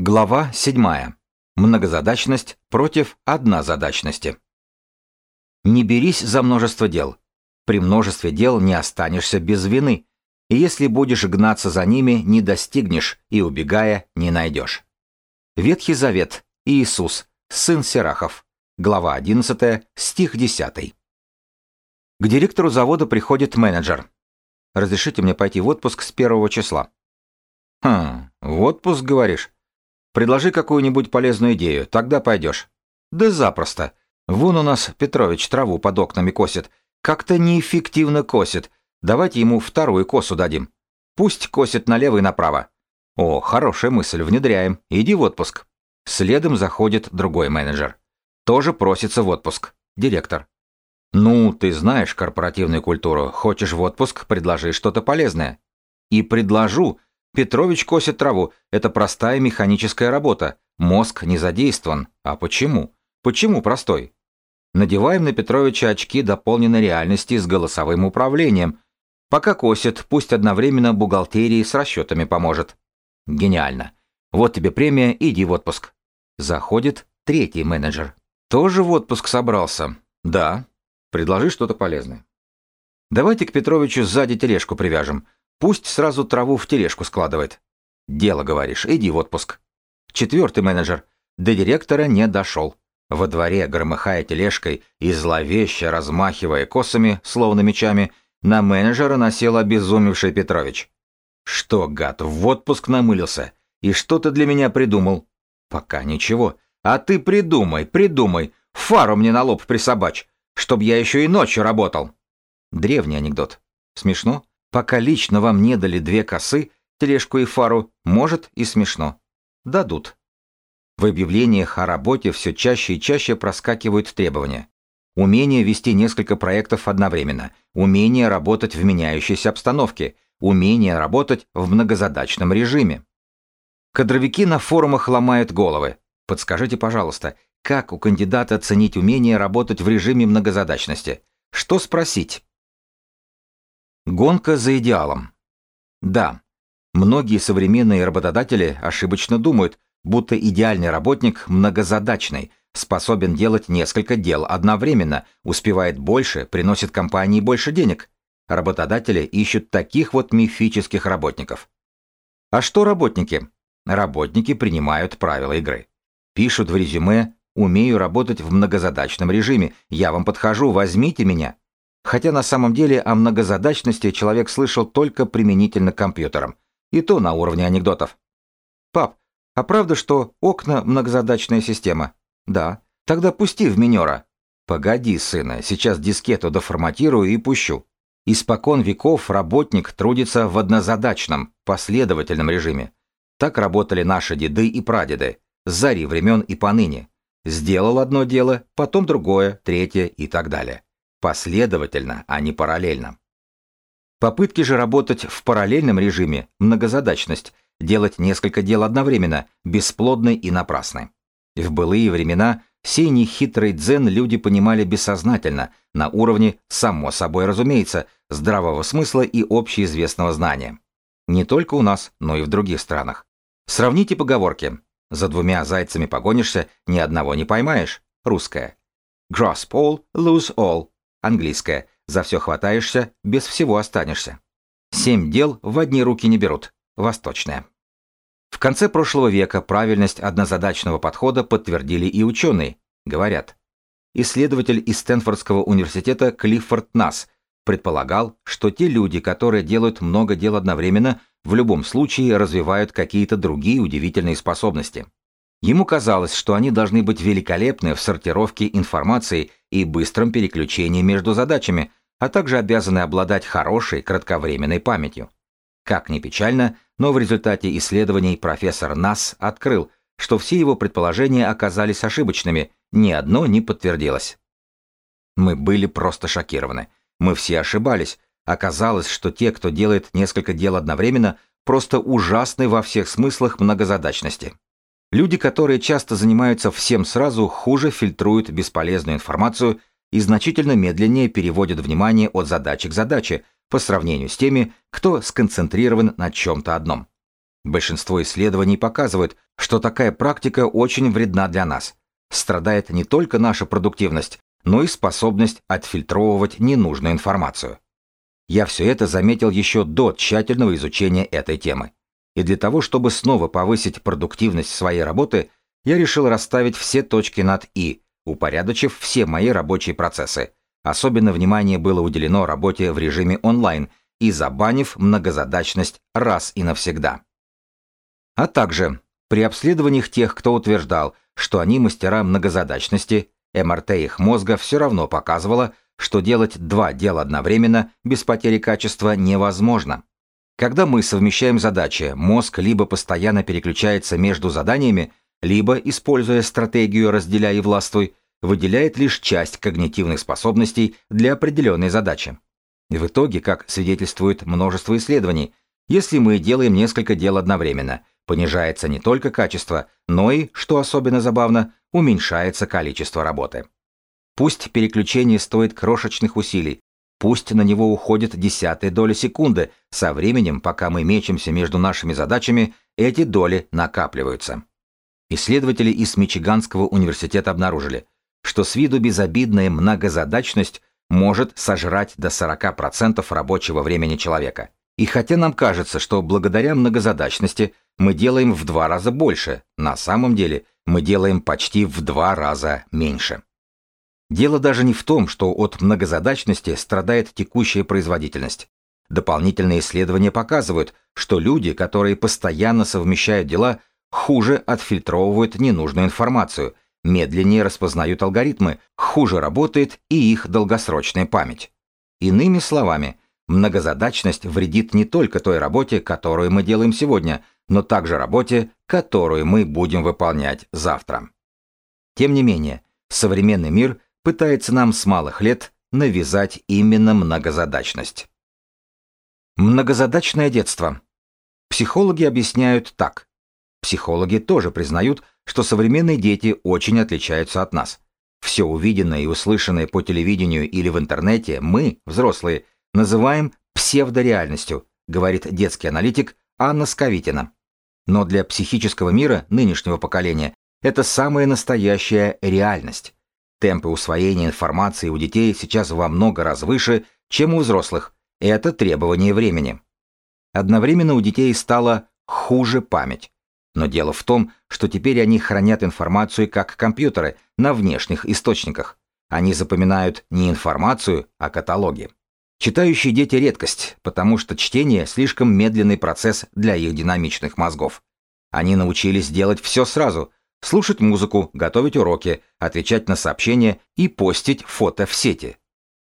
Глава 7. Многозадачность против однозадачности. Не берись за множество дел. При множестве дел не останешься без вины, и если будешь гнаться за ними, не достигнешь и, убегая, не найдешь. Ветхий Завет, Иисус, сын Серахов, глава 11, стих 10. К директору завода приходит менеджер. «Разрешите мне пойти в отпуск с первого числа». «Хм, в отпуск, говоришь?» Предложи какую-нибудь полезную идею, тогда пойдешь». «Да запросто. Вон у нас Петрович траву под окнами косит. Как-то неэффективно косит. Давайте ему вторую косу дадим. Пусть косит налево и направо». «О, хорошая мысль, внедряем. Иди в отпуск». Следом заходит другой менеджер. Тоже просится в отпуск. Директор. «Ну, ты знаешь корпоративную культуру. Хочешь в отпуск, предложи что-то полезное». «И предложу. Петрович косит траву. Это простая механическая работа. Мозг не задействован. А почему? Почему простой? Надеваем на Петровича очки дополненной реальности с голосовым управлением. Пока косит, пусть одновременно бухгалтерии с расчетами поможет. Гениально. Вот тебе премия, иди в отпуск. Заходит третий менеджер. Тоже в отпуск собрался? Да. Предложи что-то полезное. Давайте к Петровичу сзади тележку привяжем. Пусть сразу траву в тележку складывает. Дело, говоришь, иди в отпуск. Четвертый менеджер до директора не дошел. Во дворе, громыхая тележкой и зловеще размахивая косами, словно мечами, на менеджера насел обезумевший Петрович. «Что, гад, в отпуск намылился? И что ты для меня придумал?» «Пока ничего. А ты придумай, придумай. Фару мне на лоб присобачь, чтоб я еще и ночью работал». Древний анекдот. Смешно? Пока лично вам не дали две косы, тележку и фару, может и смешно. Дадут. В объявлениях о работе все чаще и чаще проскакивают требования. Умение вести несколько проектов одновременно, умение работать в меняющейся обстановке, умение работать в многозадачном режиме. Кадровики на форумах ломают головы. Подскажите, пожалуйста, как у кандидата оценить умение работать в режиме многозадачности? Что спросить? Гонка за идеалом. Да, многие современные работодатели ошибочно думают, будто идеальный работник многозадачный, способен делать несколько дел одновременно, успевает больше, приносит компании больше денег. Работодатели ищут таких вот мифических работников. А что работники? Работники принимают правила игры. Пишут в резюме «Умею работать в многозадачном режиме, я вам подхожу, возьмите меня» хотя на самом деле о многозадачности человек слышал только применительно к компьютерам, и то на уровне анекдотов. «Пап, а правда, что окна – многозадачная система?» «Да. Тогда пусти в минера». «Погоди, сына, сейчас дискету доформатирую и пущу». Испокон веков работник трудится в однозадачном, последовательном режиме. Так работали наши деды и прадеды, с зари времен и поныне. Сделал одно дело, потом другое, третье и так далее последовательно, а не параллельно. Попытки же работать в параллельном режиме, многозадачность, делать несколько дел одновременно, бесплодны и напрасны. В былые времена сей нехитрый дзен люди понимали бессознательно, на уровне, само собой разумеется, здравого смысла и общеизвестного знания. Не только у нас, но и в других странах. Сравните поговорки «За двумя зайцами погонишься, ни одного не поймаешь» русская. Grasp all, lose all Английская. За все хватаешься, без всего останешься. Семь дел в одни руки не берут. Восточная. В конце прошлого века правильность однозадачного подхода подтвердили и ученые. Говорят, исследователь из Стэнфордского университета Клиффорд Насс предполагал, что те люди, которые делают много дел одновременно, в любом случае развивают какие-то другие удивительные способности. Ему казалось, что они должны быть великолепны в сортировке информации и быстром переключении между задачами, а также обязаны обладать хорошей кратковременной памятью. Как ни печально, но в результате исследований профессор Нас открыл, что все его предположения оказались ошибочными, ни одно не подтвердилось. Мы были просто шокированы. Мы все ошибались. Оказалось, что те, кто делает несколько дел одновременно, просто ужасны во всех смыслах многозадачности. Люди, которые часто занимаются всем сразу, хуже фильтруют бесполезную информацию и значительно медленнее переводят внимание от задачи к задаче по сравнению с теми, кто сконцентрирован на чем-то одном. Большинство исследований показывают, что такая практика очень вредна для нас. Страдает не только наша продуктивность, но и способность отфильтровывать ненужную информацию. Я все это заметил еще до тщательного изучения этой темы и для того, чтобы снова повысить продуктивность своей работы, я решил расставить все точки над «и», упорядочив все мои рабочие процессы. Особенно внимание было уделено работе в режиме онлайн и забанив многозадачность раз и навсегда. А также при обследованиях тех, кто утверждал, что они мастера многозадачности, МРТ их мозга все равно показывало, что делать два дела одновременно без потери качества невозможно. Когда мы совмещаем задачи, мозг либо постоянно переключается между заданиями, либо, используя стратегию «разделяй и властвуй», выделяет лишь часть когнитивных способностей для определенной задачи. В итоге, как свидетельствует множество исследований, если мы делаем несколько дел одновременно, понижается не только качество, но и, что особенно забавно, уменьшается количество работы. Пусть переключение стоит крошечных усилий, Пусть на него уходит десятая доля секунды, со временем, пока мы мечемся между нашими задачами, эти доли накапливаются. Исследователи из Мичиганского университета обнаружили, что с виду безобидная многозадачность может сожрать до 40% рабочего времени человека. И хотя нам кажется, что благодаря многозадачности мы делаем в два раза больше, на самом деле мы делаем почти в два раза меньше. Дело даже не в том, что от многозадачности страдает текущая производительность. Дополнительные исследования показывают, что люди, которые постоянно совмещают дела, хуже отфильтровывают ненужную информацию, медленнее распознают алгоритмы, хуже работает и их долгосрочная память. Иными словами, многозадачность вредит не только той работе, которую мы делаем сегодня, но также работе, которую мы будем выполнять завтра. Тем не менее, современный мир – пытается нам с малых лет навязать именно многозадачность. Многозадачное детство. Психологи объясняют так. Психологи тоже признают, что современные дети очень отличаются от нас. Все увиденное и услышанное по телевидению или в интернете мы, взрослые, называем псевдореальностью, говорит детский аналитик Анна Сковитина. Но для психического мира нынешнего поколения это самая настоящая реальность. Темпы усвоения информации у детей сейчас во много раз выше, чем у взрослых, и это требование времени. Одновременно у детей стала хуже память. Но дело в том, что теперь они хранят информацию как компьютеры на внешних источниках. Они запоминают не информацию, а каталоги. Читающие дети – редкость, потому что чтение – слишком медленный процесс для их динамичных мозгов. Они научились делать все сразу, слушать музыку, готовить уроки, отвечать на сообщения и постить фото в сети.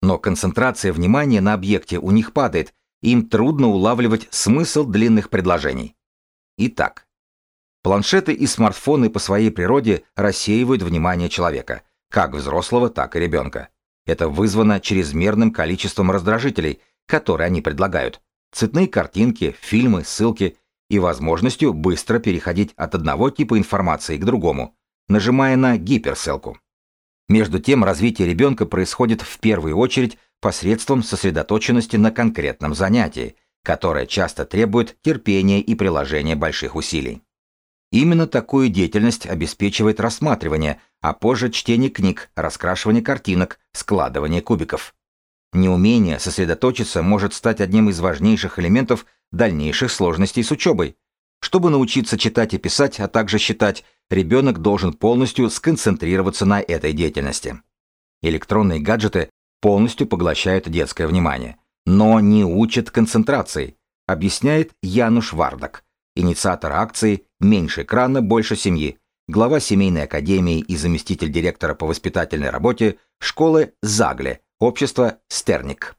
Но концентрация внимания на объекте у них падает, им трудно улавливать смысл длинных предложений. Итак, планшеты и смартфоны по своей природе рассеивают внимание человека, как взрослого, так и ребенка. Это вызвано чрезмерным количеством раздражителей, которые они предлагают. Цветные картинки, фильмы, ссылки, и возможностью быстро переходить от одного типа информации к другому, нажимая на гиперссылку. Между тем, развитие ребенка происходит в первую очередь посредством сосредоточенности на конкретном занятии, которое часто требует терпения и приложения больших усилий. Именно такую деятельность обеспечивает рассматривание, а позже чтение книг, раскрашивание картинок, складывание кубиков. Неумение сосредоточиться может стать одним из важнейших элементов – дальнейших сложностей с учебой. Чтобы научиться читать и писать, а также считать, ребенок должен полностью сконцентрироваться на этой деятельности. Электронные гаджеты полностью поглощают детское внимание, но не учат концентрации, объясняет Януш Вардак, инициатор акции «Меньше экрана, больше семьи», глава семейной академии и заместитель директора по воспитательной работе школы «Загле», общество «Стерник».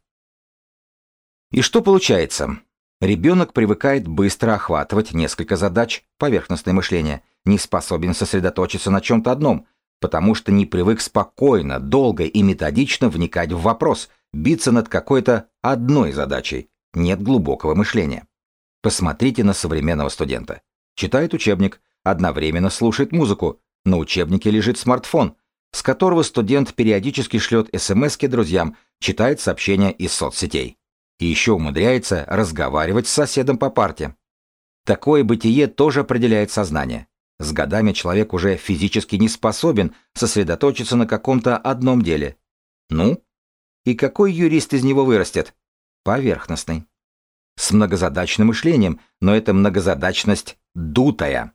И что получается? Ребенок привыкает быстро охватывать несколько задач, поверхностное мышление, не способен сосредоточиться на чем-то одном, потому что не привык спокойно, долго и методично вникать в вопрос, биться над какой-то одной задачей. Нет глубокого мышления. Посмотрите на современного студента. Читает учебник, одновременно слушает музыку, на учебнике лежит смартфон, с которого студент периодически шлет смс друзьям, читает сообщения из соцсетей и еще умудряется разговаривать с соседом по парте. Такое бытие тоже определяет сознание. С годами человек уже физически не способен сосредоточиться на каком-то одном деле. Ну? И какой юрист из него вырастет? Поверхностный. С многозадачным мышлением, но эта многозадачность дутая.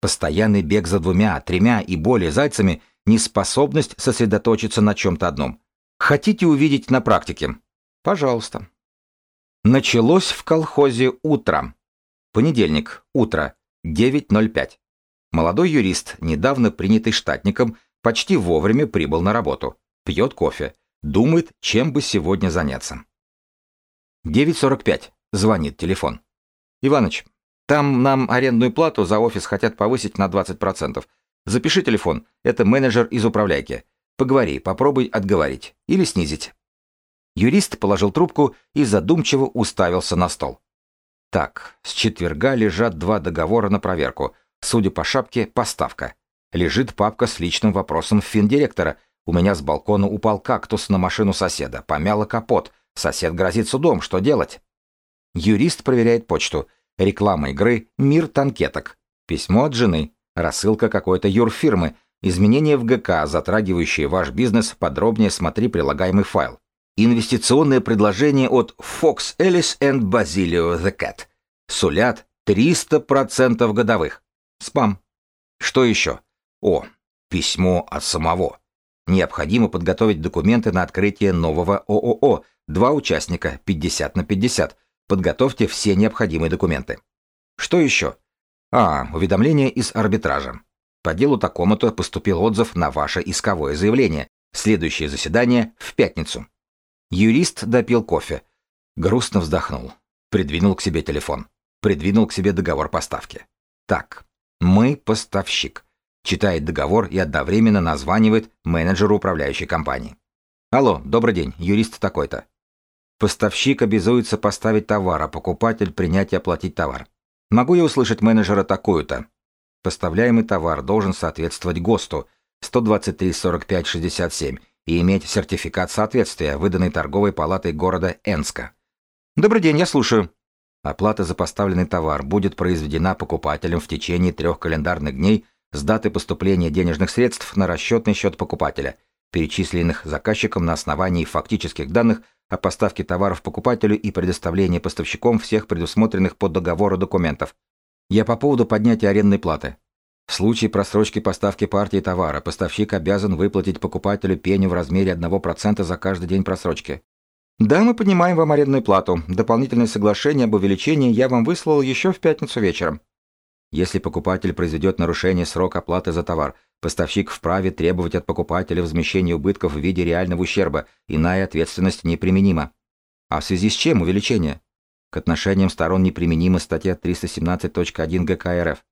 Постоянный бег за двумя, тремя и более зайцами – неспособность сосредоточиться на чем-то одном. Хотите увидеть на практике? Пожалуйста. Началось в колхозе утром. Понедельник, утро, 9.05. Молодой юрист, недавно принятый штатником, почти вовремя прибыл на работу. Пьет кофе. Думает, чем бы сегодня заняться. 9.45. Звонит телефон. «Иваныч, там нам арендную плату за офис хотят повысить на 20%. Запиши телефон. Это менеджер из управляйки. Поговори, попробуй отговорить. Или снизить. Юрист положил трубку и задумчиво уставился на стол. Так, с четверга лежат два договора на проверку. Судя по шапке, поставка. Лежит папка с личным вопросом финдиректора. У меня с балкона упал кактус на машину соседа, помяло капот. Сосед грозит судом, что делать? Юрист проверяет почту. Реклама игры «Мир танкеток». Письмо от жены. Рассылка какой-то юрфирмы. Изменения в ГК, затрагивающие ваш бизнес, подробнее смотри прилагаемый файл. Инвестиционное предложение от Fox Ellis and Basilio The Cat. Сулят 300% годовых. Спам. Что еще? О, письмо от самого. Необходимо подготовить документы на открытие нового ООО. Два участника, 50 на 50. Подготовьте все необходимые документы. Что еще? А, уведомление из арбитража. По делу такому-то поступил отзыв на ваше исковое заявление. Следующее заседание в пятницу. Юрист допил кофе. Грустно вздохнул. Придвинул к себе телефон. Придвинул к себе договор поставки. Так, мы поставщик. Читает договор и одновременно названивает менеджеру управляющей компании. Алло, добрый день, юрист такой-то. Поставщик обязуется поставить товар, а покупатель принять и оплатить товар. Могу я услышать менеджера такую-то? Поставляемый товар должен соответствовать ГОСТу 123-45-67 и иметь сертификат соответствия, выданный торговой палатой города Энска. Добрый день, я слушаю. Оплата за поставленный товар будет произведена покупателем в течение трех календарных дней с даты поступления денежных средств на расчетный счет покупателя, перечисленных заказчиком на основании фактических данных о поставке товаров покупателю и предоставлении поставщиком всех предусмотренных по договору документов. Я по поводу поднятия арендной платы. В случае просрочки поставки партии товара поставщик обязан выплатить покупателю пеню в размере 1% за каждый день просрочки. Да, мы поднимаем вам арендную плату. Дополнительное соглашение об увеличении я вам выслал еще в пятницу вечером. Если покупатель произведет нарушение срока оплаты за товар, поставщик вправе требовать от покупателя возмещения убытков в виде реального ущерба, иная ответственность неприменима. А в связи с чем увеличение? К отношениям сторон неприменима статья 317.1 ГК РФ.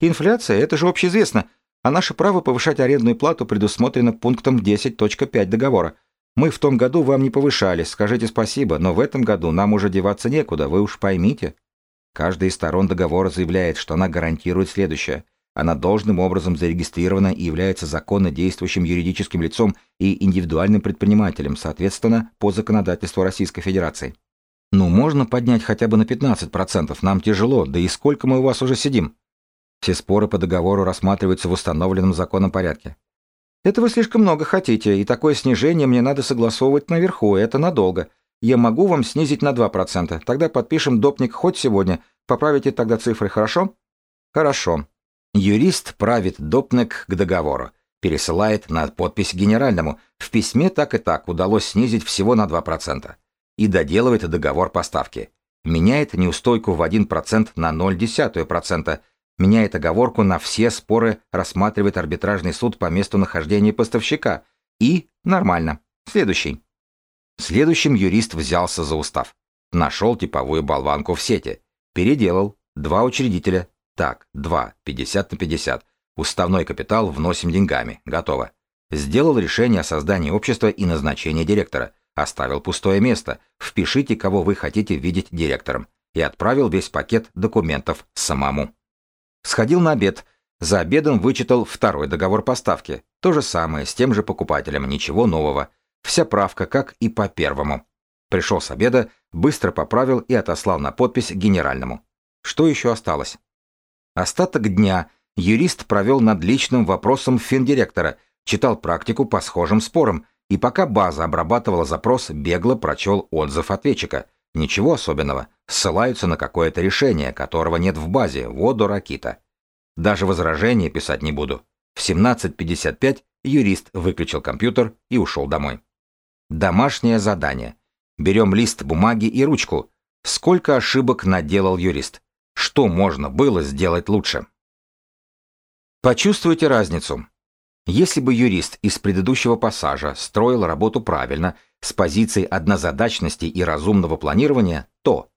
Инфляция – это же общеизвестно, а наше право повышать арендную плату предусмотрено пунктом 10.5 договора. Мы в том году вам не повышали, скажите спасибо, но в этом году нам уже деваться некуда, вы уж поймите. Каждая из сторон договора заявляет, что она гарантирует следующее. Она должным образом зарегистрирована и является законно действующим юридическим лицом и индивидуальным предпринимателем, соответственно, по законодательству Российской Федерации. Ну, можно поднять хотя бы на 15%, нам тяжело, да и сколько мы у вас уже сидим? Все споры по договору рассматриваются в установленном законом порядке. Это вы слишком много хотите, и такое снижение мне надо согласовывать наверху, это надолго. Я могу вам снизить на 2%, тогда подпишем допник хоть сегодня, поправите тогда цифры, хорошо? Хорошо. Юрист правит допник к договору, пересылает на подпись генеральному, в письме так и так удалось снизить всего на 2%, и доделывает договор поставки. Меняет неустойку в 1% на 0,1%, меняет оговорку на все споры, рассматривает арбитражный суд по месту нахождения поставщика. И нормально. Следующий. Следующим юрист взялся за устав. Нашел типовую болванку в сети. Переделал. Два учредителя. Так, два. 50 на 50. Уставной капитал вносим деньгами. Готово. Сделал решение о создании общества и назначении директора. Оставил пустое место. Впишите, кого вы хотите видеть директором. И отправил весь пакет документов самому. Сходил на обед. За обедом вычитал второй договор поставки. То же самое, с тем же покупателем, ничего нового. Вся правка, как и по первому. Пришел с обеда, быстро поправил и отослал на подпись генеральному. Что еще осталось? Остаток дня юрист провел над личным вопросом финдиректора, читал практику по схожим спорам, и пока база обрабатывала запрос, бегло прочел отзыв ответчика – Ничего особенного, ссылаются на какое-то решение, которого нет в базе, вот дураки-то. Даже возражения писать не буду. В 17.55 юрист выключил компьютер и ушел домой. Домашнее задание. Берем лист бумаги и ручку. Сколько ошибок наделал юрист? Что можно было сделать лучше? Почувствуйте разницу. Если бы юрист из предыдущего пассажа строил работу правильно, с позицией однозадачности и разумного планирования, то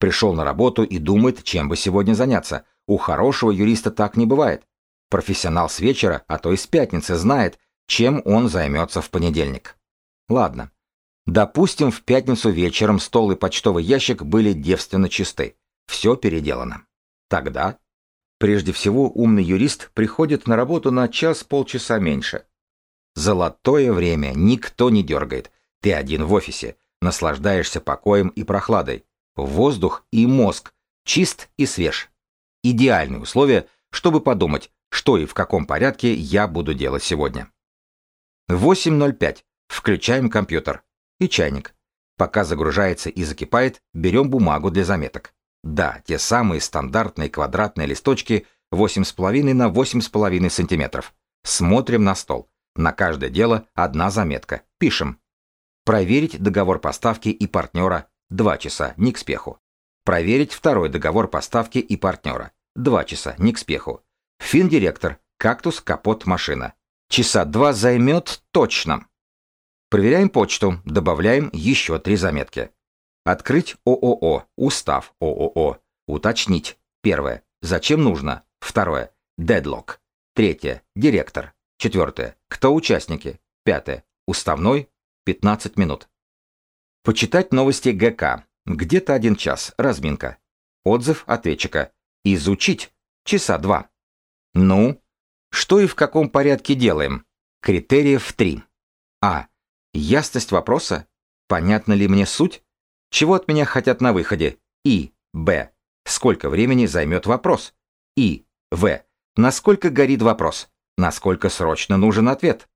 пришел на работу и думает, чем бы сегодня заняться. У хорошего юриста так не бывает. Профессионал с вечера, а то и с пятницы, знает, чем он займется в понедельник. Ладно. Допустим, в пятницу вечером стол и почтовый ящик были девственно чисты. Все переделано. Тогда Прежде всего, умный юрист приходит на работу на час-полчаса меньше. Золотое время, никто не дергает. Ты один в офисе, наслаждаешься покоем и прохладой. Воздух и мозг чист и свеж. Идеальные условия, чтобы подумать, что и в каком порядке я буду делать сегодня. 8.05. Включаем компьютер и чайник. Пока загружается и закипает, берем бумагу для заметок. Да, те самые стандартные квадратные листочки 8,5 на 8,5 сантиметров. Смотрим на стол. На каждое дело одна заметка. Пишем. Проверить договор поставки и партнера 2 часа, не к спеху. Проверить второй договор поставки и партнера 2 часа, не к спеху. Финдиректор, кактус, капот, машина. Часа два займет точно. Проверяем почту, добавляем еще три заметки. Открыть ООО, устав ООО. Уточнить. Первое. Зачем нужно? Второе. Дедлок. Третье. Директор. Четвертое. Кто участники? Пятое. Уставной. 15 минут. Почитать новости ГК. Где-то один час. Разминка. Отзыв ответчика. Изучить. Часа два. Ну? Что и в каком порядке делаем? Критериев три. А. Ясность вопроса? Понятна ли мне суть? Чего от меня хотят на выходе? И. Б. Сколько времени займет вопрос? И. В. Насколько горит вопрос? Насколько срочно нужен ответ?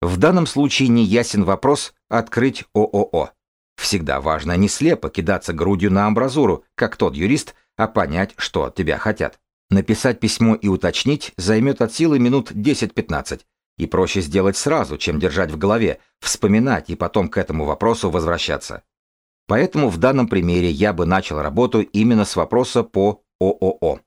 В данном случае не ясен вопрос «открыть ООО». Всегда важно не слепо кидаться грудью на амбразуру, как тот юрист, а понять, что от тебя хотят. Написать письмо и уточнить займет от силы минут 10-15. И проще сделать сразу, чем держать в голове, вспоминать и потом к этому вопросу возвращаться. Поэтому в данном примере я бы начал работу именно с вопроса по ООО.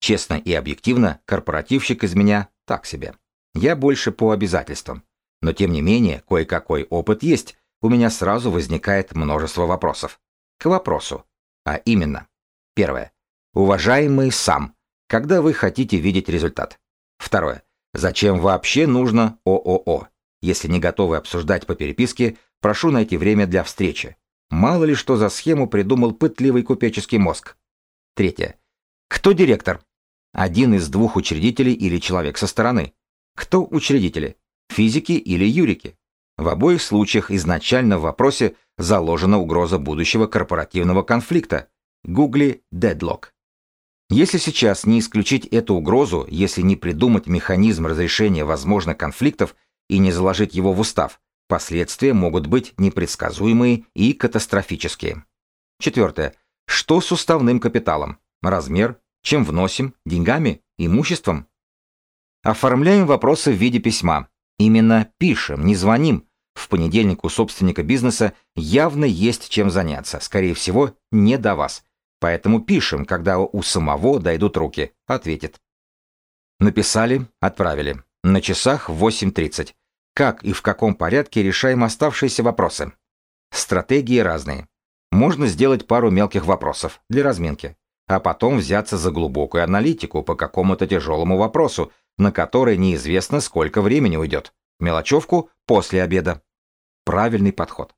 Честно и объективно, корпоративщик из меня так себе. Я больше по обязательствам. Но тем не менее, кое-какой опыт есть, у меня сразу возникает множество вопросов. К вопросу. А именно. Первое. Уважаемый сам, когда вы хотите видеть результат? Второе. Зачем вообще нужно ООО? Если не готовы обсуждать по переписке, прошу найти время для встречи. Мало ли что за схему придумал пытливый купеческий мозг. Третье. Кто директор? Один из двух учредителей или человек со стороны. Кто учредители? Физики или юрики? В обоих случаях изначально в вопросе заложена угроза будущего корпоративного конфликта. Гугли «Дедлок». Если сейчас не исключить эту угрозу, если не придумать механизм разрешения возможных конфликтов и не заложить его в устав, Последствия могут быть непредсказуемые и катастрофические. Четвертое. Что с уставным капиталом? Размер? Чем вносим? Деньгами? Имуществом? Оформляем вопросы в виде письма. Именно пишем, не звоним. В понедельник у собственника бизнеса явно есть чем заняться. Скорее всего, не до вас. Поэтому пишем, когда у самого дойдут руки. Ответит. Написали, отправили. На часах 8.30 как и в каком порядке решаем оставшиеся вопросы. Стратегии разные. Можно сделать пару мелких вопросов для разминки, а потом взяться за глубокую аналитику по какому-то тяжелому вопросу, на который неизвестно, сколько времени уйдет. Мелочевку после обеда. Правильный подход.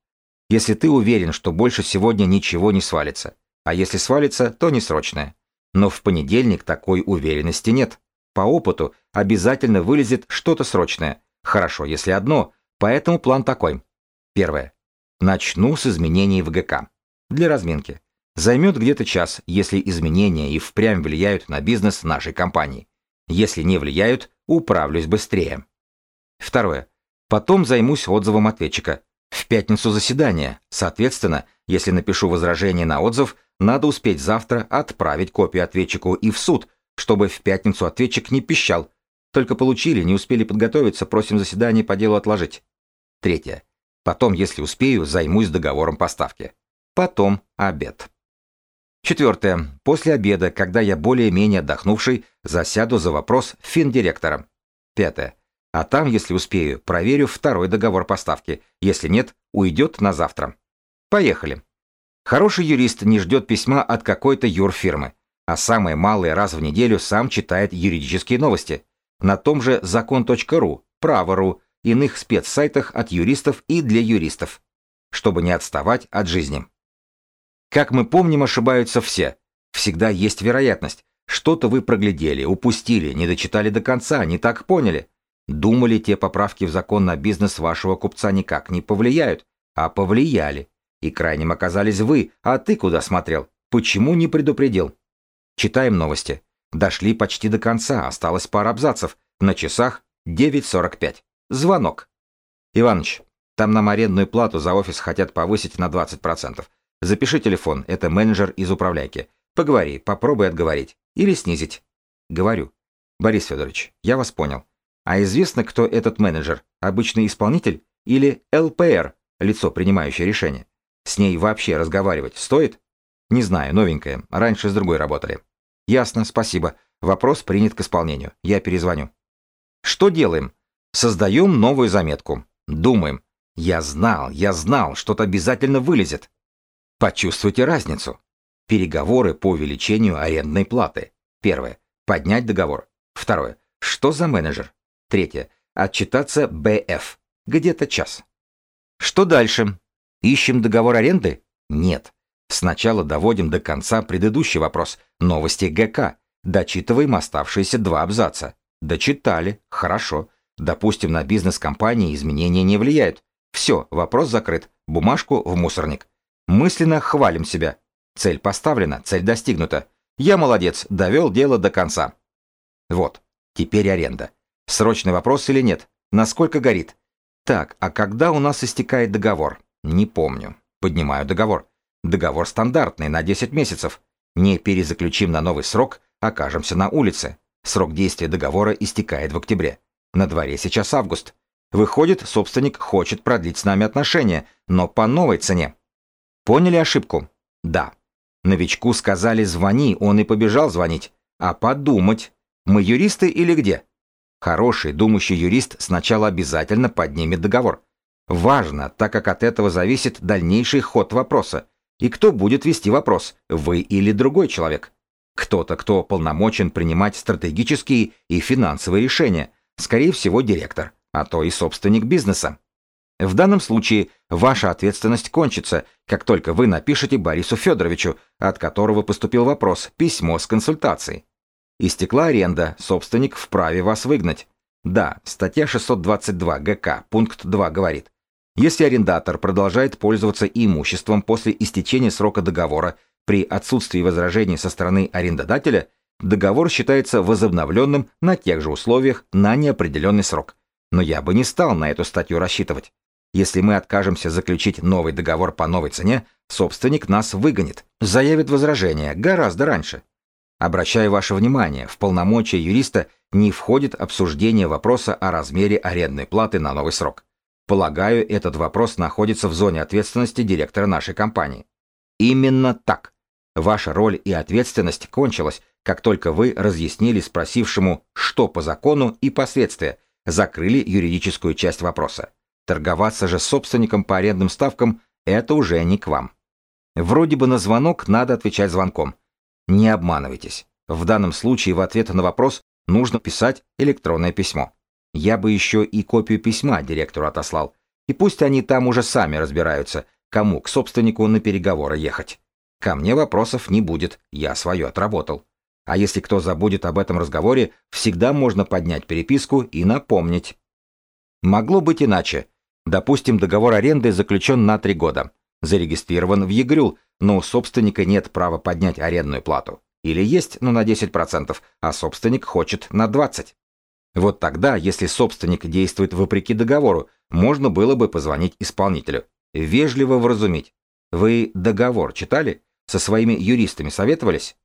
Если ты уверен, что больше сегодня ничего не свалится, а если свалится, то несрочное. Но в понедельник такой уверенности нет. По опыту обязательно вылезет что-то срочное – Хорошо, если одно, поэтому план такой. Первое. Начну с изменений в ГК. Для разминки. Займет где-то час, если изменения и впрямь влияют на бизнес нашей компании. Если не влияют, управлюсь быстрее. Второе. Потом займусь отзывом ответчика. В пятницу заседание. Соответственно, если напишу возражение на отзыв, надо успеть завтра отправить копию ответчику и в суд, чтобы в пятницу ответчик не пищал, только получили, не успели подготовиться, просим заседание по делу отложить. Третье. Потом, если успею, займусь договором поставки. Потом обед. Четвертое. После обеда, когда я более-менее отдохнувший, засяду за вопрос финдиректора. Пятое. А там, если успею, проверю второй договор поставки. Если нет, уйдет на завтра. Поехали. Хороший юрист не ждет письма от какой-то юрфирмы, а самое малое раз в неделю сам читает юридические новости на том же закон.ру, правору, иных спецсайтах от юристов и для юристов, чтобы не отставать от жизни. Как мы помним, ошибаются все. Всегда есть вероятность. Что-то вы проглядели, упустили, не дочитали до конца, не так поняли. Думали, те поправки в закон на бизнес вашего купца никак не повлияют, а повлияли. И крайним оказались вы, а ты куда смотрел? Почему не предупредил? Читаем новости. Дошли почти до конца, осталось пара абзацев. На часах 9.45. Звонок. Иваныч, там нам арендную плату за офис хотят повысить на 20%. Запиши телефон, это менеджер из управляйки. Поговори, попробуй отговорить. Или снизить. Говорю. Борис Федорович, я вас понял. А известно, кто этот менеджер? Обычный исполнитель или ЛПР, лицо, принимающее решение? С ней вообще разговаривать стоит? Не знаю, новенькая. Раньше с другой работали. Ясно, спасибо. Вопрос принят к исполнению. Я перезвоню. Что делаем? Создаем новую заметку. Думаем. Я знал, я знал, что-то обязательно вылезет. Почувствуйте разницу. Переговоры по увеличению арендной платы. Первое. Поднять договор. Второе. Что за менеджер? Третье. Отчитаться БФ. Где-то час. Что дальше? Ищем договор аренды? Нет. Сначала доводим до конца предыдущий вопрос, новости ГК. Дочитываем оставшиеся два абзаца. Дочитали, хорошо. Допустим, на бизнес-компании изменения не влияют. Все, вопрос закрыт. Бумажку в мусорник. Мысленно хвалим себя. Цель поставлена, цель достигнута. Я молодец, довел дело до конца. Вот, теперь аренда. Срочный вопрос или нет? Насколько горит? Так, а когда у нас истекает договор? Не помню. Поднимаю договор. Договор стандартный, на 10 месяцев. Не перезаключим на новый срок, окажемся на улице. Срок действия договора истекает в октябре. На дворе сейчас август. Выходит, собственник хочет продлить с нами отношения, но по новой цене. Поняли ошибку? Да. Новичку сказали «звони», он и побежал звонить. А подумать. Мы юристы или где? Хороший, думающий юрист сначала обязательно поднимет договор. Важно, так как от этого зависит дальнейший ход вопроса и кто будет вести вопрос, вы или другой человек. Кто-то, кто полномочен принимать стратегические и финансовые решения, скорее всего, директор, а то и собственник бизнеса. В данном случае ваша ответственность кончится, как только вы напишете Борису Федоровичу, от которого поступил вопрос, письмо с консультацией. Истекла аренда, собственник вправе вас выгнать. Да, статья 622 ГК, пункт 2 говорит, если арендатор продолжает пользоваться имуществом после истечения срока договора при отсутствии возражений со стороны арендодателя, договор считается возобновленным на тех же условиях на неопределенный срок. Но я бы не стал на эту статью рассчитывать. Если мы откажемся заключить новый договор по новой цене, собственник нас выгонит, заявит возражение гораздо раньше. Обращаю ваше внимание, в полномочия юриста не входит обсуждение вопроса о размере арендной платы на новый срок. Полагаю, этот вопрос находится в зоне ответственности директора нашей компании. Именно так. Ваша роль и ответственность кончилась, как только вы разъяснили спросившему, что по закону и последствия, закрыли юридическую часть вопроса. Торговаться же собственником по арендным ставкам – это уже не к вам. Вроде бы на звонок надо отвечать звонком. Не обманывайтесь. В данном случае в ответ на вопрос нужно писать электронное письмо. Я бы еще и копию письма директору отослал. И пусть они там уже сами разбираются, кому к собственнику на переговоры ехать. Ко мне вопросов не будет, я свое отработал. А если кто забудет об этом разговоре, всегда можно поднять переписку и напомнить. Могло быть иначе. Допустим, договор аренды заключен на три года. Зарегистрирован в Егрюл, но у собственника нет права поднять арендную плату. Или есть, но на 10%, а собственник хочет на 20%. Вот тогда, если собственник действует вопреки договору, можно было бы позвонить исполнителю. Вежливо вразумить. Вы договор читали? Со своими юристами советовались?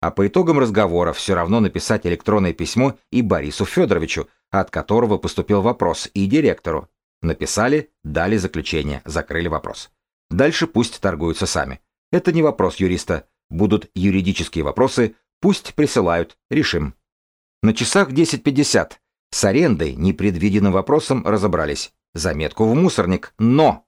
А по итогам разговора все равно написать электронное письмо и Борису Федоровичу, от которого поступил вопрос, и директору. Написали, дали заключение, закрыли вопрос. Дальше пусть торгуются сами. Это не вопрос юриста. Будут юридические вопросы, пусть присылают, решим. На часах 10.50. С арендой, непредвиденным вопросом, разобрались. Заметку в мусорник. Но!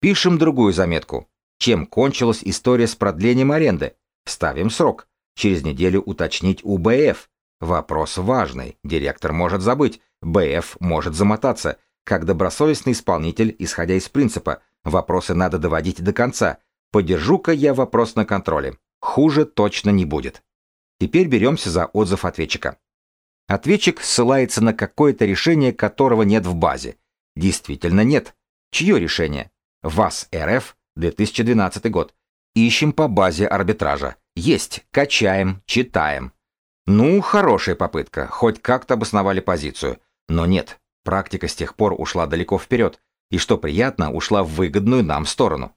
Пишем другую заметку. Чем кончилась история с продлением аренды? Ставим срок. Через неделю уточнить у БФ. Вопрос важный. Директор может забыть. БФ может замотаться. Как добросовестный исполнитель, исходя из принципа, вопросы надо доводить до конца. Подержу-ка я вопрос на контроле. Хуже точно не будет. Теперь беремся за отзыв ответчика. Ответчик ссылается на какое-то решение, которого нет в базе. Действительно нет. Чье решение? ВАС РФ, 2012 год. Ищем по базе арбитража. Есть. Качаем, читаем. Ну, хорошая попытка. Хоть как-то обосновали позицию. Но нет. Практика с тех пор ушла далеко вперед. И что приятно, ушла в выгодную нам сторону.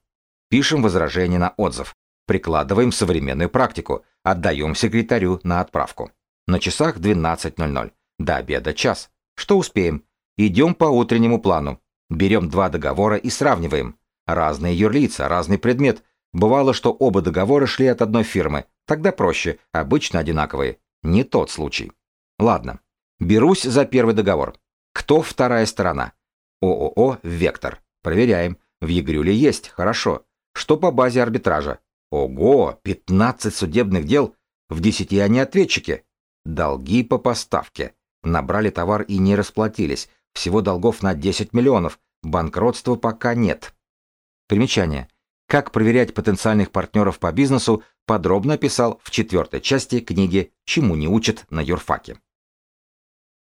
Пишем возражение на отзыв. Прикладываем современную практику. Отдаем секретарю на отправку. На часах 12.00. До обеда час. Что успеем? Идем по утреннему плану. Берем два договора и сравниваем. Разные юрлица, разный предмет. Бывало, что оба договора шли от одной фирмы. Тогда проще, обычно одинаковые. Не тот случай. Ладно. Берусь за первый договор. Кто вторая сторона? ООО «Вектор». Проверяем. В Егрюле есть, хорошо. Что по базе арбитража? Ого, 15 судебных дел. В 10 они ответчики долги по поставке, набрали товар и не расплатились, всего долгов на 10 миллионов, банкротства пока нет. Примечание. Как проверять потенциальных партнеров по бизнесу, подробно писал в четвертой части книги «Чему не учат на юрфаке».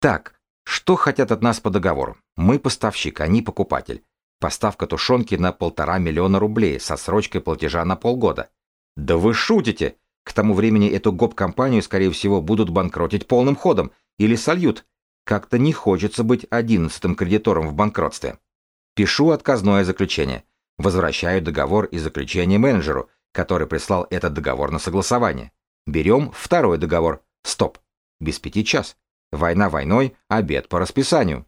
Так, что хотят от нас по договору? Мы поставщик, а они покупатель. Поставка тушенки на полтора миллиона рублей со срочкой платежа на полгода. Да вы шутите! К тому времени эту гоп-компанию, скорее всего, будут банкротить полным ходом или сольют. Как-то не хочется быть одиннадцатым кредитором в банкротстве. Пишу отказное заключение. Возвращаю договор и заключение менеджеру, который прислал этот договор на согласование. Берем второй договор. Стоп. Без пяти час. Война войной, обед по расписанию.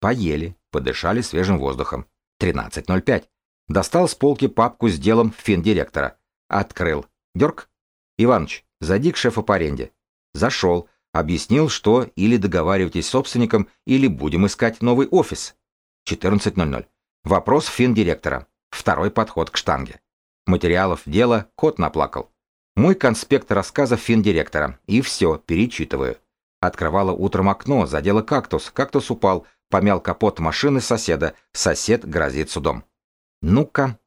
Поели, подышали свежим воздухом. 13.05. Достал с полки папку с делом финдиректора. Открыл. Дерг. Иваныч, зайди к шефу по аренде. Зашел, объяснил, что или договаривайтесь с собственником, или будем искать новый офис. 14.00. Вопрос финдиректора. Второй подход к штанге. Материалов дела кот наплакал. Мой конспект рассказа финдиректора. И все, перечитываю. Открывала утром окно, задела кактус, кактус упал, помял капот машины соседа, сосед грозит судом. Ну-ка.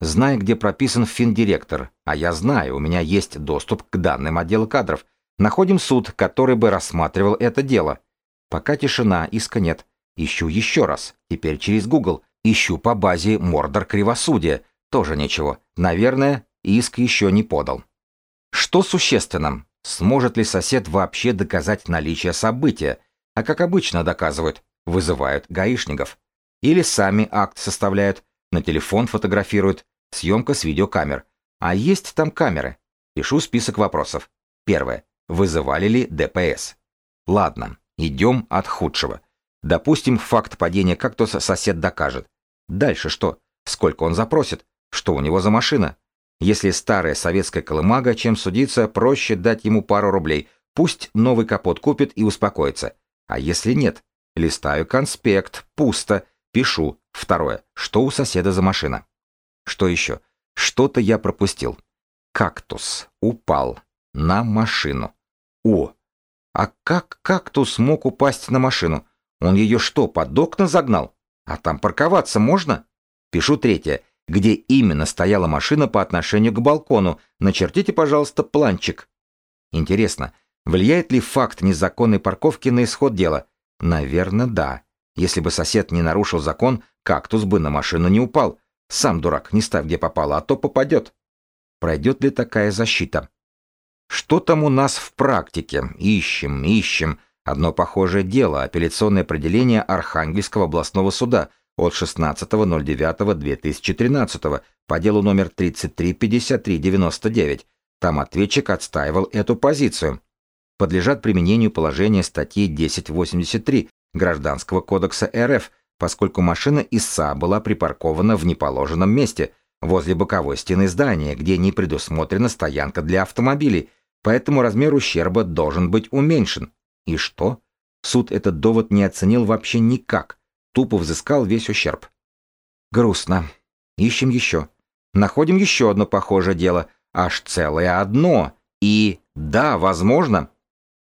Знаю, где прописан финдиректор, а я знаю, у меня есть доступ к данным отдела кадров. Находим суд, который бы рассматривал это дело. Пока тишина, иска нет. Ищу еще раз, теперь через Google. Ищу по базе Мордор Кривосудия. Тоже ничего. Наверное, иск еще не подал. Что существенно? Сможет ли сосед вообще доказать наличие события? А как обычно доказывают, вызывают гаишников. Или сами акт составляют, на телефон фотографируют, съемка с видеокамер. А есть там камеры? Пишу список вопросов. Первое. Вызывали ли ДПС? Ладно, идем от худшего. Допустим, факт падения как-то сосед докажет. Дальше что? Сколько он запросит? Что у него за машина? Если старая советская колымага, чем судиться, проще дать ему пару рублей. Пусть новый капот купит и успокоится. А если нет? Листаю конспект, пусто, пишу. Второе. Что у соседа за машина? Что еще? Что-то я пропустил. Кактус упал на машину. О, а как кактус мог упасть на машину? Он ее что, под окна загнал? А там парковаться можно? Пишу третье. Где именно стояла машина по отношению к балкону? Начертите, пожалуйста, планчик. Интересно, влияет ли факт незаконной парковки на исход дела? Наверное, да. Если бы сосед не нарушил закон, кактус бы на машину не упал. Сам дурак, не ставь где попало, а то попадет. Пройдет ли такая защита? Что там у нас в практике? Ищем, ищем. Одно похожее дело – апелляционное определение Архангельского областного суда от 16.09.2013 по делу номер 335399. Там ответчик отстаивал эту позицию. Подлежат применению положения статьи 1083 Гражданского кодекса РФ – поскольку машина ИСА была припаркована в неположенном месте, возле боковой стены здания, где не предусмотрена стоянка для автомобилей, поэтому размер ущерба должен быть уменьшен. И что? Суд этот довод не оценил вообще никак, тупо взыскал весь ущерб. Грустно. Ищем еще. Находим еще одно похожее дело, аж целое одно. И да, возможно.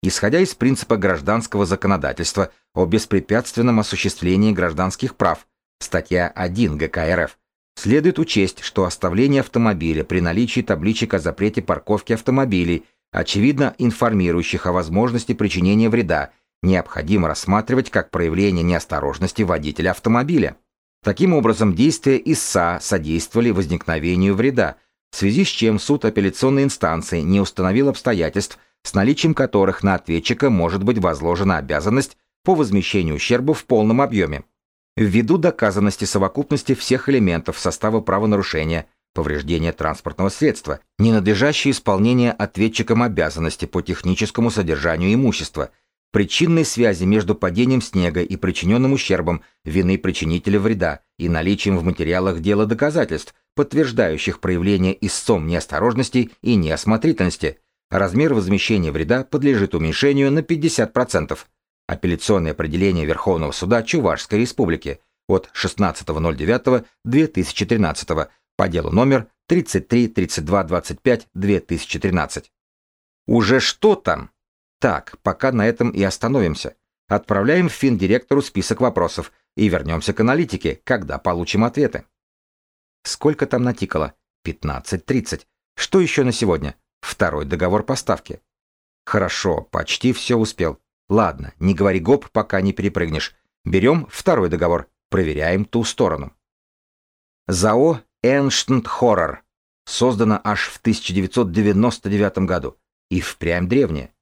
Исходя из принципа гражданского законодательства – о беспрепятственном осуществлении гражданских прав, статья 1 ГК РФ, следует учесть, что оставление автомобиля при наличии табличек о запрете парковки автомобилей, очевидно информирующих о возможности причинения вреда, необходимо рассматривать как проявление неосторожности водителя автомобиля. Таким образом, действия ИСА содействовали возникновению вреда, в связи с чем суд апелляционной инстанции не установил обстоятельств, с наличием которых на ответчика может быть возложена обязанность по возмещению ущерба в полном объеме, ввиду доказанности совокупности всех элементов состава правонарушения, повреждения транспортного средства, ненадлежащее исполнение ответчиком обязанности по техническому содержанию имущества, причинной связи между падением снега и причиненным ущербом вины причинителя вреда и наличием в материалах дела доказательств, подтверждающих проявление истцом неосторожности и неосмотрительности. Размер возмещения вреда подлежит уменьшению на 50% апелляционное определение Верховного суда Чувашской Республики от 16.09.2013 по делу номер 33-32-25-2013. Уже что там? Так, пока на этом и остановимся. Отправляем финдиректору список вопросов и вернемся к аналитике, когда получим ответы. Сколько там натикало? 15.30. Что еще на сегодня? Второй договор поставки. Хорошо, почти все успел. Ладно, не говори гоп, пока не перепрыгнешь. Берем второй договор, проверяем ту сторону. ЗАО Ancient Horror создано аж в 1999 году и впрямь древнее.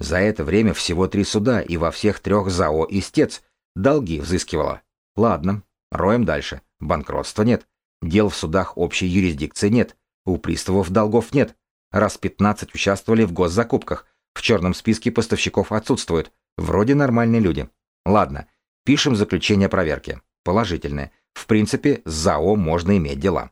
За это время всего три суда и во всех трех ЗАО истец долги взыскивала. Ладно, роем дальше. Банкротства нет. Дел в судах общей юрисдикции нет. У приставов долгов нет. Раз 15 участвовали в госзакупках, в черном списке поставщиков отсутствуют. Вроде нормальные люди. Ладно, пишем заключение проверки. Положительное. В принципе, с ЗАО можно иметь дела.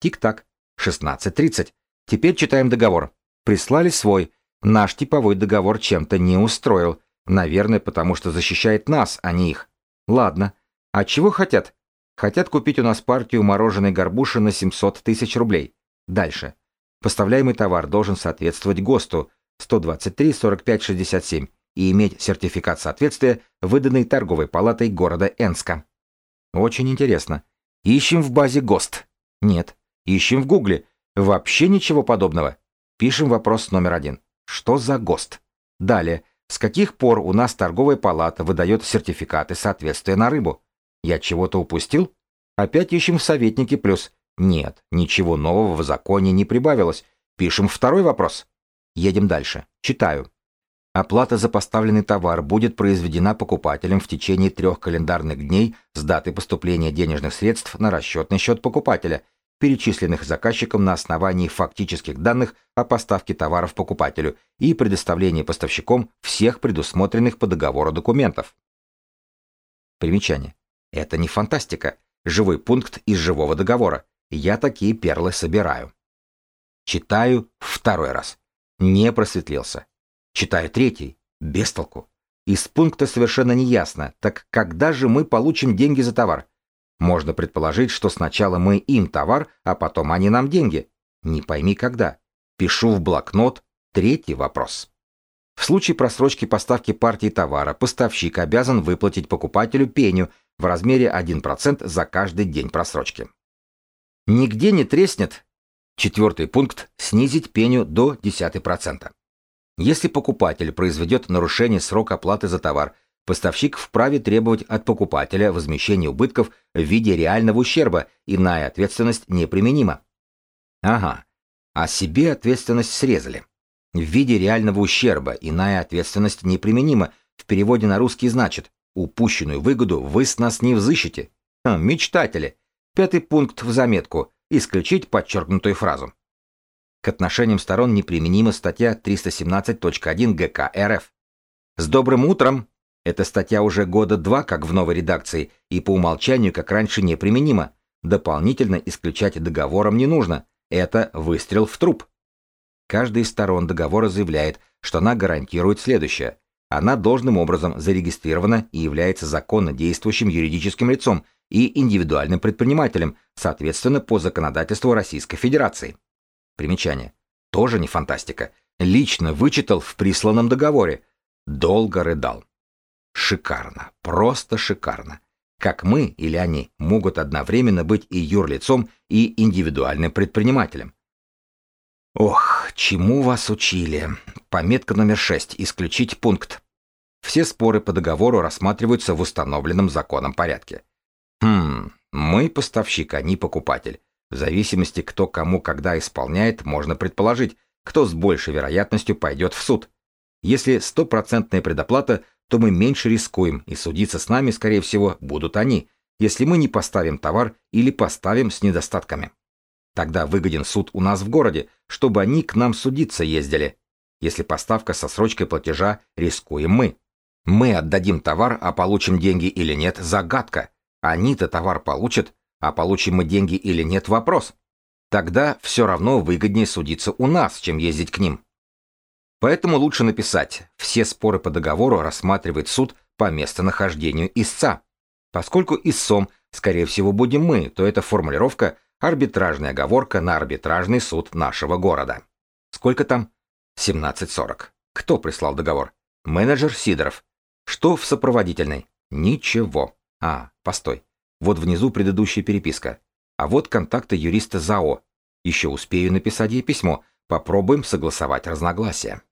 Тик-так. 16.30. Теперь читаем договор. Прислали свой. Наш типовой договор чем-то не устроил. Наверное, потому что защищает нас, а не их. Ладно. А чего хотят? Хотят купить у нас партию мороженой горбуши на 700 тысяч рублей. Дальше. Поставляемый товар должен соответствовать ГОСТу, 123 45 67 и иметь сертификат соответствия, выданный торговой палатой города Энска. Очень интересно. Ищем в базе ГОСТ. Нет. Ищем в Гугле. Вообще ничего подобного. Пишем вопрос номер один. Что за ГОСТ? Далее. С каких пор у нас торговая палата выдает сертификаты соответствия на рыбу? Я чего-то упустил? Опять ищем в советнике плюс. Нет, ничего нового в законе не прибавилось. Пишем второй вопрос. Едем дальше. Читаю. Оплата за поставленный товар будет произведена покупателем в течение трех календарных дней с даты поступления денежных средств на расчетный счет покупателя, перечисленных заказчиком на основании фактических данных о поставке товаров покупателю и предоставлении поставщиком всех предусмотренных по договору документов. Примечание. Это не фантастика. Живой пункт из живого договора. Я такие перлы собираю. Читаю второй раз не просветлился. Читаю третий, без толку. Из пункта совершенно не ясно. так когда же мы получим деньги за товар? Можно предположить, что сначала мы им товар, а потом они нам деньги. Не пойми когда. Пишу в блокнот третий вопрос. В случае просрочки поставки партии товара поставщик обязан выплатить покупателю пеню в размере 1% за каждый день просрочки. Нигде не треснет, Четвертый пункт – снизить пеню до 10%. Если покупатель произведет нарушение срока оплаты за товар, поставщик вправе требовать от покупателя возмещения убытков в виде реального ущерба, иная ответственность неприменима. Ага, а себе ответственность срезали. В виде реального ущерба иная ответственность неприменима, в переводе на русский значит «упущенную выгоду вы с нас не взыщете». Мечтатели. Пятый пункт в заметку – исключить подчеркнутую фразу. К отношениям сторон неприменима статья 317.1 ГК РФ. «С добрым утром!» Эта статья уже года два как в новой редакции и по умолчанию как раньше не применима. Дополнительно исключать договором не нужно. Это выстрел в труп. Каждая из сторон договора заявляет, что она гарантирует следующее. Она должным образом зарегистрирована и является законно действующим юридическим лицом – и индивидуальным предпринимателям, соответственно, по законодательству Российской Федерации. Примечание. Тоже не фантастика. Лично вычитал в присланном договоре. Долго рыдал. Шикарно. Просто шикарно. Как мы или они могут одновременно быть и юрлицом, и индивидуальным предпринимателем. Ох, чему вас учили. Пометка номер 6. Исключить пункт. Все споры по договору рассматриваются в установленном законом порядке. Хм, мы поставщик, а не покупатель. В зависимости, кто кому когда исполняет, можно предположить, кто с большей вероятностью пойдет в суд. Если стопроцентная предоплата, то мы меньше рискуем, и судиться с нами, скорее всего, будут они, если мы не поставим товар или поставим с недостатками. Тогда выгоден суд у нас в городе, чтобы они к нам судиться ездили. Если поставка со срочкой платежа, рискуем мы. Мы отдадим товар, а получим деньги или нет – загадка – они-то товар получат, а получим мы деньги или нет – вопрос. Тогда все равно выгоднее судиться у нас, чем ездить к ним. Поэтому лучше написать «Все споры по договору рассматривает суд по местонахождению истца». Поскольку истцом, скорее всего, будем мы, то эта формулировка – арбитражная оговорка на арбитражный суд нашего города. Сколько там? 17.40. Кто прислал договор? Менеджер Сидоров. Что в сопроводительной? Ничего. А, постой. Вот внизу предыдущая переписка. А вот контакты юриста ЗАО. Еще успею написать ей письмо. Попробуем согласовать разногласия.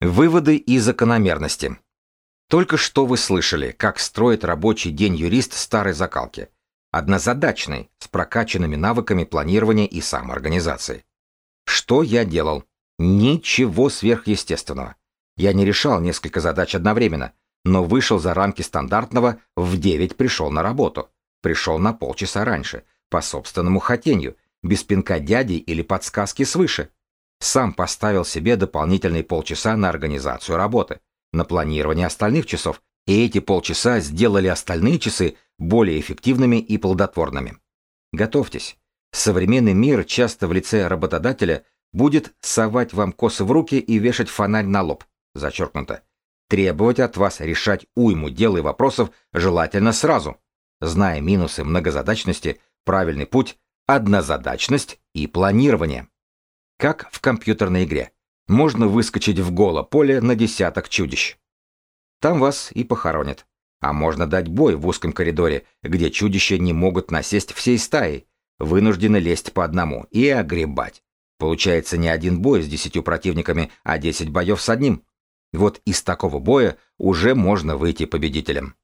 Выводы и закономерности. Только что вы слышали, как строит рабочий день юрист старой закалки. Однозадачный, с прокачанными навыками планирования и самоорганизации. Что я делал? Ничего сверхъестественного. Я не решал несколько задач одновременно – но вышел за рамки стандартного в 9 пришел на работу. Пришел на полчаса раньше, по собственному хотению, без пинка дяди или подсказки свыше. Сам поставил себе дополнительные полчаса на организацию работы, на планирование остальных часов, и эти полчаса сделали остальные часы более эффективными и плодотворными. Готовьтесь. Современный мир часто в лице работодателя будет совать вам косы в руки и вешать фонарь на лоб, зачеркнуто, требовать от вас решать уйму дел и вопросов желательно сразу, зная минусы многозадачности, правильный путь, однозадачность и планирование. Как в компьютерной игре. Можно выскочить в голо поле на десяток чудищ. Там вас и похоронят. А можно дать бой в узком коридоре, где чудища не могут насесть всей стаей, вынуждены лезть по одному и огребать. Получается не один бой с десятью противниками, а десять боев с одним. И вот из такого боя уже можно выйти победителем.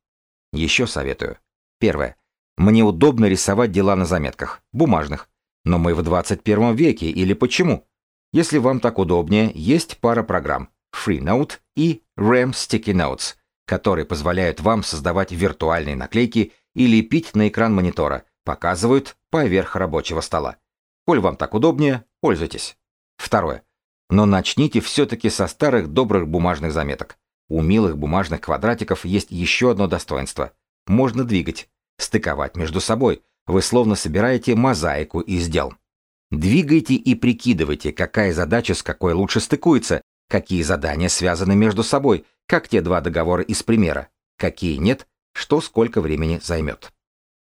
Еще советую. Первое. Мне удобно рисовать дела на заметках, бумажных. Но мы в 21 веке, или почему? Если вам так удобнее, есть пара программ FreeNote и RAM Sticky Notes, которые позволяют вам создавать виртуальные наклейки и лепить на экран монитора, показывают поверх рабочего стола. Коль вам так удобнее, пользуйтесь. Второе. Но начните все-таки со старых добрых бумажных заметок. У милых бумажных квадратиков есть еще одно достоинство. Можно двигать, стыковать между собой. Вы словно собираете мозаику из дел. Двигайте и прикидывайте, какая задача с какой лучше стыкуется, какие задания связаны между собой, как те два договора из примера, какие нет, что сколько времени займет.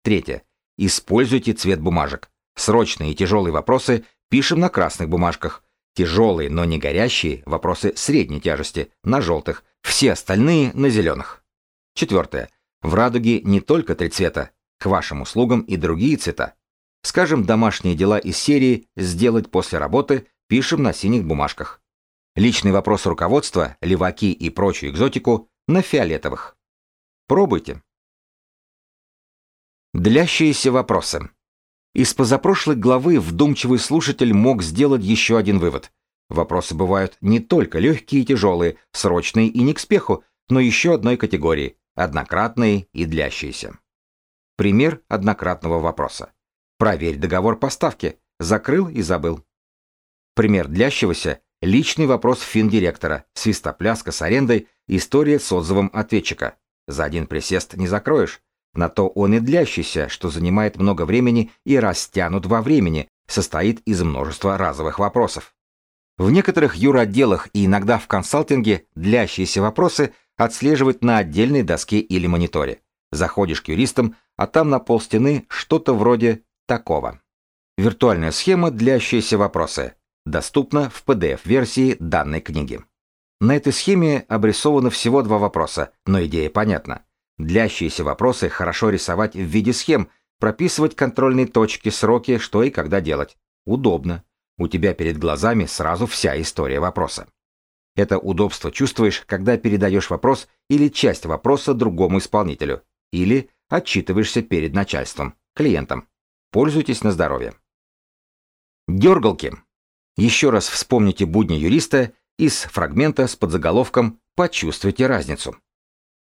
Третье. Используйте цвет бумажек. Срочные и тяжелые вопросы пишем на красных бумажках, Тяжелые, но не горящие – вопросы средней тяжести на желтых, все остальные – на зеленых. Четвертое. В радуге не только три цвета, к вашим услугам и другие цвета. Скажем, домашние дела из серии «Сделать после работы» пишем на синих бумажках. Личный вопрос руководства, леваки и прочую экзотику на фиолетовых. Пробуйте. Длящиеся вопросы. Из позапрошлой главы вдумчивый слушатель мог сделать еще один вывод. Вопросы бывают не только легкие и тяжелые, срочные и не к спеху, но еще одной категории – однократные и длящиеся. Пример однократного вопроса. Проверь договор поставки. Закрыл и забыл. Пример длящегося – личный вопрос финдиректора, свистопляска с арендой, история с отзывом ответчика. За один присест не закроешь. На то он и длящийся, что занимает много времени и растянут во времени, состоит из множества разовых вопросов. В некоторых юроотделах и иногда в консалтинге длящиеся вопросы отслеживают на отдельной доске или мониторе. Заходишь к юристам, а там на пол стены что-то вроде такого. Виртуальная схема «Длящиеся вопросы» доступна в PDF-версии данной книги. На этой схеме обрисовано всего два вопроса, но идея понятна. Длящиеся вопросы хорошо рисовать в виде схем, прописывать контрольные точки, сроки, что и когда делать. Удобно. У тебя перед глазами сразу вся история вопроса. Это удобство чувствуешь, когда передаешь вопрос или часть вопроса другому исполнителю, или отчитываешься перед начальством, клиентом. Пользуйтесь на здоровье. Дергалки. Еще раз вспомните будни юриста из фрагмента с подзаголовком «Почувствуйте разницу».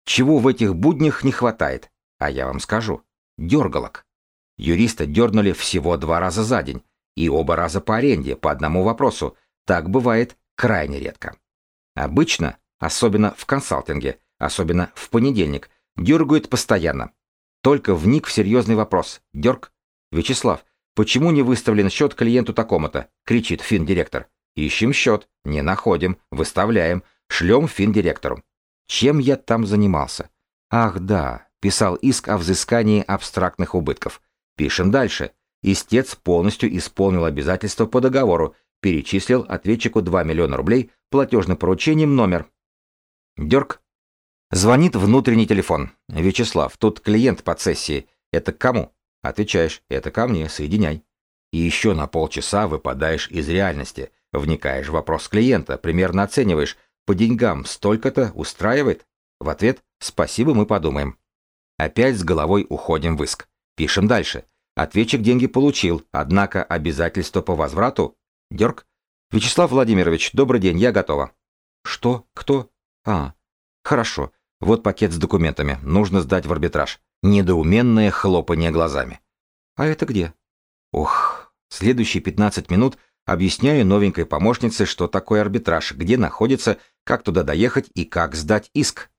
Чего в этих буднях не хватает? А я вам скажу. Дергалок. Юриста дернули всего два раза за день, и оба раза по аренде, по одному вопросу. Так бывает крайне редко. Обычно, особенно в консалтинге, особенно в понедельник, дергают постоянно. Только вник в серьезный вопрос. Дерг. Вячеслав, почему не выставлен счет клиенту такому-то? Кричит финдиректор. Ищем счет, не находим, выставляем, шлем финдиректору. Чем я там занимался? Ах да, писал иск о взыскании абстрактных убытков. Пишем дальше. Истец полностью исполнил обязательства по договору, перечислил ответчику 2 миллиона рублей платежным поручением номер. Дерг. Звонит внутренний телефон. Вячеслав, тут клиент по сессией. Это к кому? Отвечаешь, это ко мне, соединяй. И еще на полчаса выпадаешь из реальности, вникаешь в вопрос клиента, примерно оцениваешь, по деньгам столько-то устраивает? В ответ «Спасибо, мы подумаем». Опять с головой уходим в иск. Пишем дальше. Ответчик деньги получил, однако обязательство по возврату... Дерг. Вячеслав Владимирович, добрый день, я готова. Что? Кто? А, хорошо. Вот пакет с документами. Нужно сдать в арбитраж. Недоуменное хлопание глазами. А это где? Ох, следующие 15 минут объясняю новенькой помощнице, что такое арбитраж, где находится, как туда доехать и как сдать иск.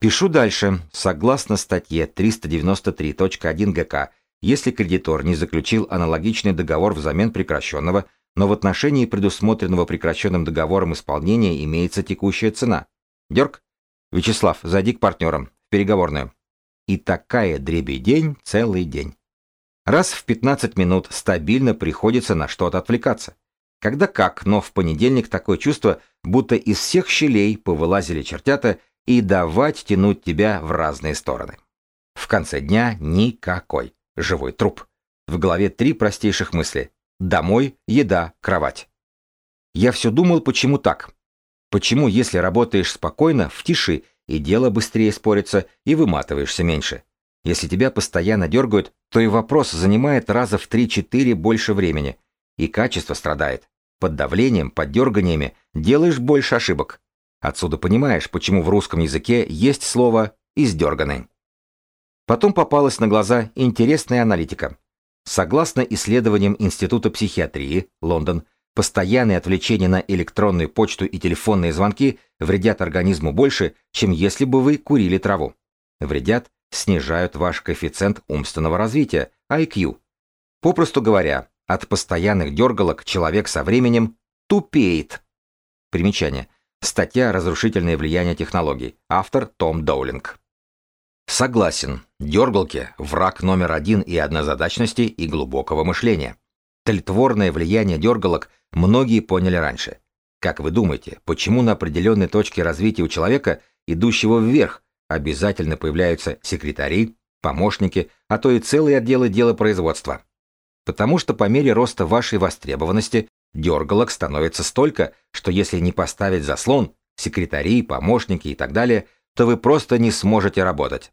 Пишу дальше. Согласно статье 393.1 ГК, если кредитор не заключил аналогичный договор взамен прекращенного, но в отношении предусмотренного прекращенным договором исполнения имеется текущая цена. Дерг? Вячеслав, зайди к партнерам, в переговорную. И такая дребедень целый день. Раз в 15 минут стабильно приходится на что-то отвлекаться. Когда как, но в понедельник такое чувство, будто из всех щелей повылазили чертята и давать тянуть тебя в разные стороны. В конце дня никакой. Живой труп. В голове три простейших мысли. Домой, еда, кровать. Я все думал, почему так. Почему, если работаешь спокойно, в тиши, и дело быстрее спорится, и выматываешься меньше? Если тебя постоянно дергают, то и вопрос занимает раза в 3-4 больше времени. И качество страдает. Под давлением, под дерганиями делаешь больше ошибок. Отсюда понимаешь, почему в русском языке есть слово «издерганный». Потом попалась на глаза интересная аналитика. Согласно исследованиям Института психиатрии, Лондон, постоянные отвлечения на электронную почту и телефонные звонки вредят организму больше, чем если бы вы курили траву. Вредят снижают ваш коэффициент умственного развития, IQ. Попросту говоря, от постоянных дергалок человек со временем тупеет. Примечание. Статья «Разрушительное влияние технологий». Автор Том Доулинг. Согласен, дергалки – враг номер один и однозадачности и глубокого мышления. Тельтворное влияние дергалок многие поняли раньше. Как вы думаете, почему на определенной точке развития у человека, идущего вверх, обязательно появляются секретари, помощники, а то и целые отделы дела производства. Потому что по мере роста вашей востребованности дергалок становится столько, что если не поставить заслон, секретари, помощники и так далее, то вы просто не сможете работать.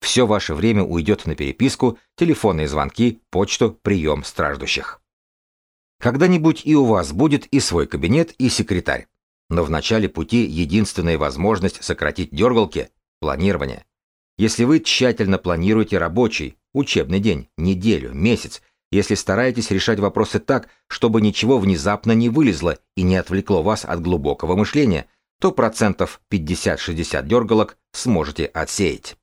Все ваше время уйдет на переписку, телефонные звонки, почту, прием страждущих. Когда-нибудь и у вас будет и свой кабинет, и секретарь. Но в начале пути единственная возможность сократить дергалки планирования. Если вы тщательно планируете рабочий, учебный день, неделю, месяц, если стараетесь решать вопросы так, чтобы ничего внезапно не вылезло и не отвлекло вас от глубокого мышления, то процентов 50-60 дергалок сможете отсеять.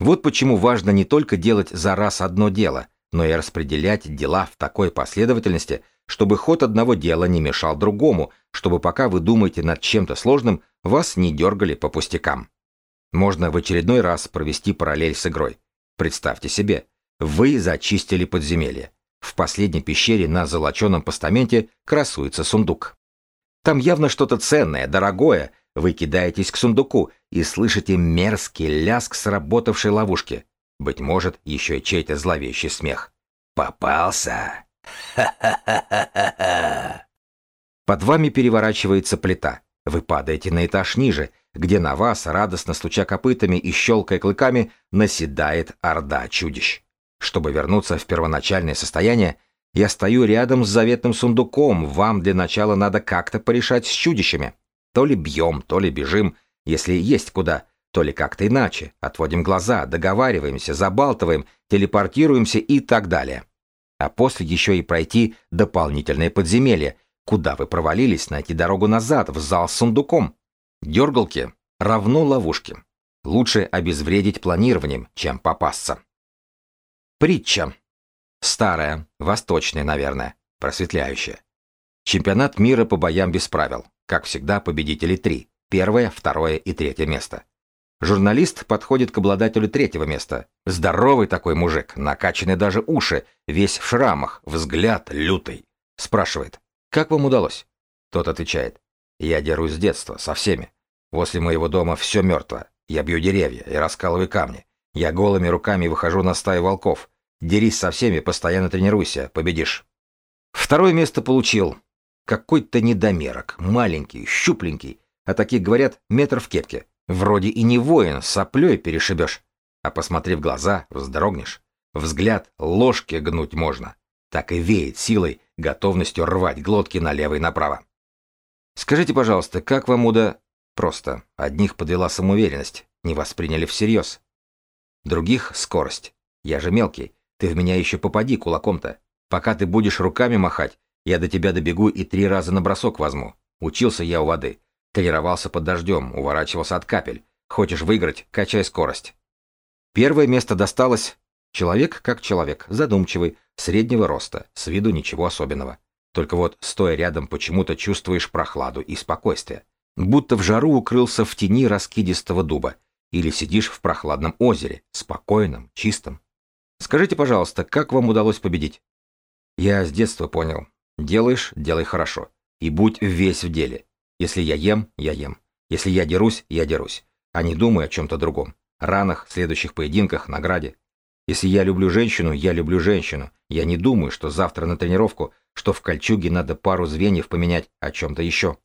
Вот почему важно не только делать за раз одно дело, но и распределять дела в такой последовательности, чтобы ход одного дела не мешал другому, чтобы пока вы думаете над чем-то сложным, вас не дергали по пустякам. Можно в очередной раз провести параллель с игрой. Представьте себе, вы зачистили подземелье. В последней пещере на золоченом постаменте красуется сундук. Там явно что-то ценное, дорогое. Вы кидаетесь к сундуку и слышите мерзкий ляск сработавшей ловушки. Быть может, еще и чей-то зловещий смех. «Попался!» Ха-ха-ха-ха! Под вами переворачивается плита. Вы падаете на этаж ниже — где на вас радостно стуча копытами и щелкая клыками, наседает орда чудищ. Чтобы вернуться в первоначальное состояние, я стою рядом с заветным сундуком, вам для начала надо как-то порешать с чудищами. То ли бьем, то ли бежим, если есть куда, то ли как-то иначе, отводим глаза, договариваемся, забалтываем, телепортируемся и так далее. А после еще и пройти дополнительное подземелье, куда вы провалились, найти дорогу назад, в зал с сундуком. Дергалки равно ловушке. Лучше обезвредить планированием, чем попасться. Притча. Старая, восточная, наверное, просветляющая. Чемпионат мира по боям без правил. Как всегда, победители три. Первое, второе и третье место. Журналист подходит к обладателю третьего места. Здоровый такой мужик, накачанный даже уши, весь в шрамах, взгляд лютый. Спрашивает, как вам удалось? Тот отвечает, я дерусь с детства, со всеми. Возле моего дома все мертво. Я бью деревья и раскалываю камни. Я голыми руками выхожу на стаи волков. Дерись со всеми, постоянно тренируйся, победишь. Второе место получил. Какой-то недомерок, маленький, щупленький. А таких, говорят, метр в кепке. Вроде и не воин, соплей перешибешь. А посмотрев глаза, вздрогнешь. Взгляд ложки гнуть можно. Так и веет силой, готовностью рвать глотки налево и направо. Скажите, пожалуйста, как вам уда... Просто одних подвела самоуверенность, не восприняли всерьез. Других — скорость. Я же мелкий, ты в меня еще попади кулаком-то. Пока ты будешь руками махать, я до тебя добегу и три раза на бросок возьму. Учился я у воды. Тренировался под дождем, уворачивался от капель. Хочешь выиграть — качай скорость. Первое место досталось... Человек как человек, задумчивый, среднего роста, с виду ничего особенного. Только вот, стоя рядом, почему-то чувствуешь прохладу и спокойствие. Будто в жару укрылся в тени раскидистого дуба или сидишь в прохладном озере, спокойном, чистом. Скажите, пожалуйста, как вам удалось победить? Я с детства понял. Делаешь – делай хорошо. И будь весь в деле. Если я ем – я ем. Если я дерусь – я дерусь. А не думай о чем-то другом. Ранах, следующих поединках, награде. Если я люблю женщину, я люблю женщину. Я не думаю, что завтра на тренировку, что в кольчуге надо пару звеньев поменять о чем-то еще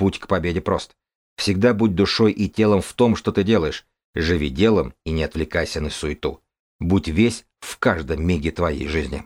путь к победе прост. Всегда будь душой и телом в том, что ты делаешь. Живи делом и не отвлекайся на суету. Будь весь в каждом миге твоей жизни.